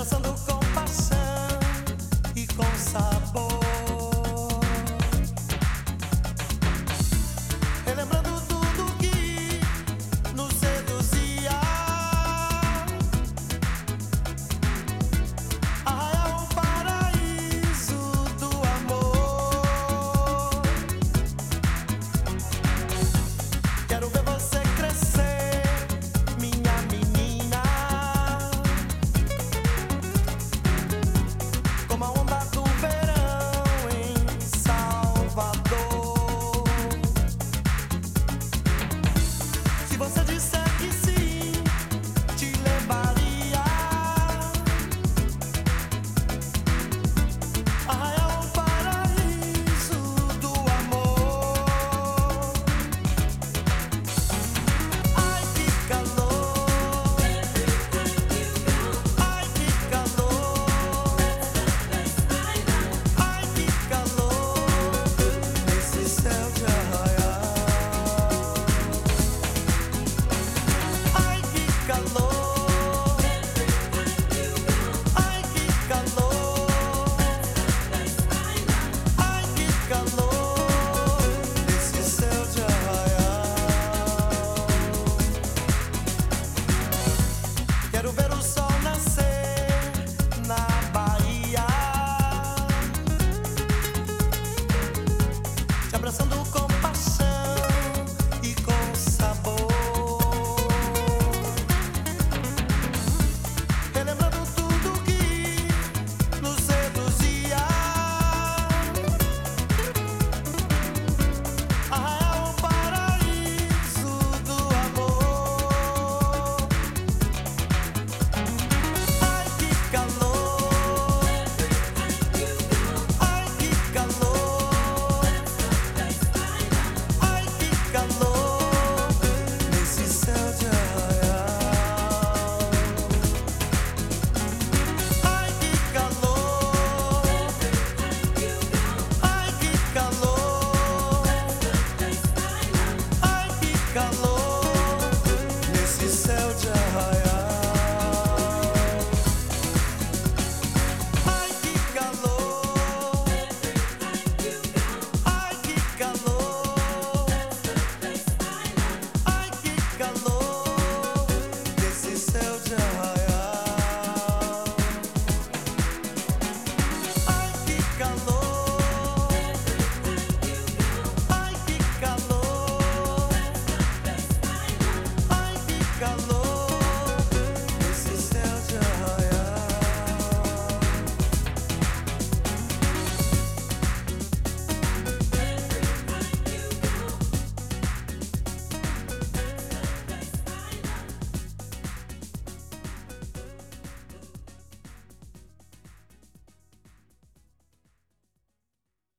abraçando com paixão e com sabor. balançando. Déjalo